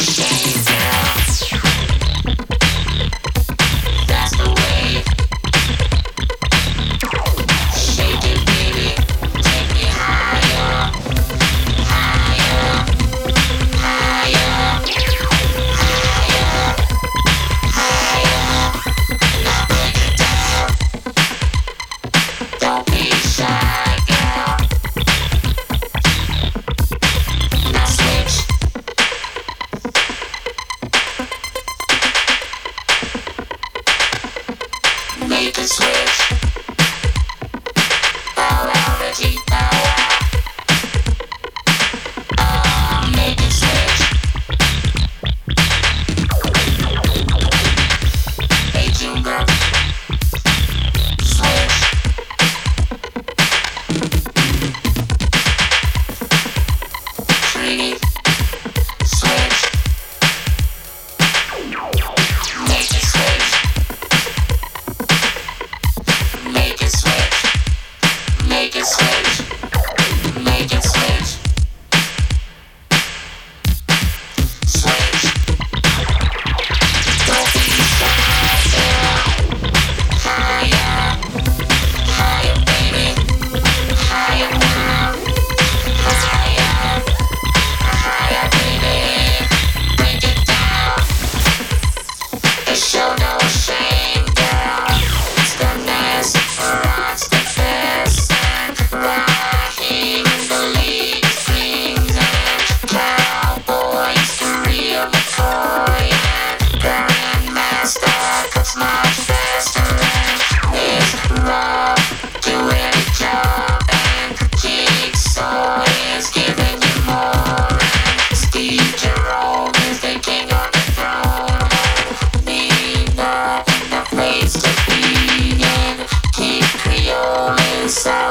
shades. dance inside.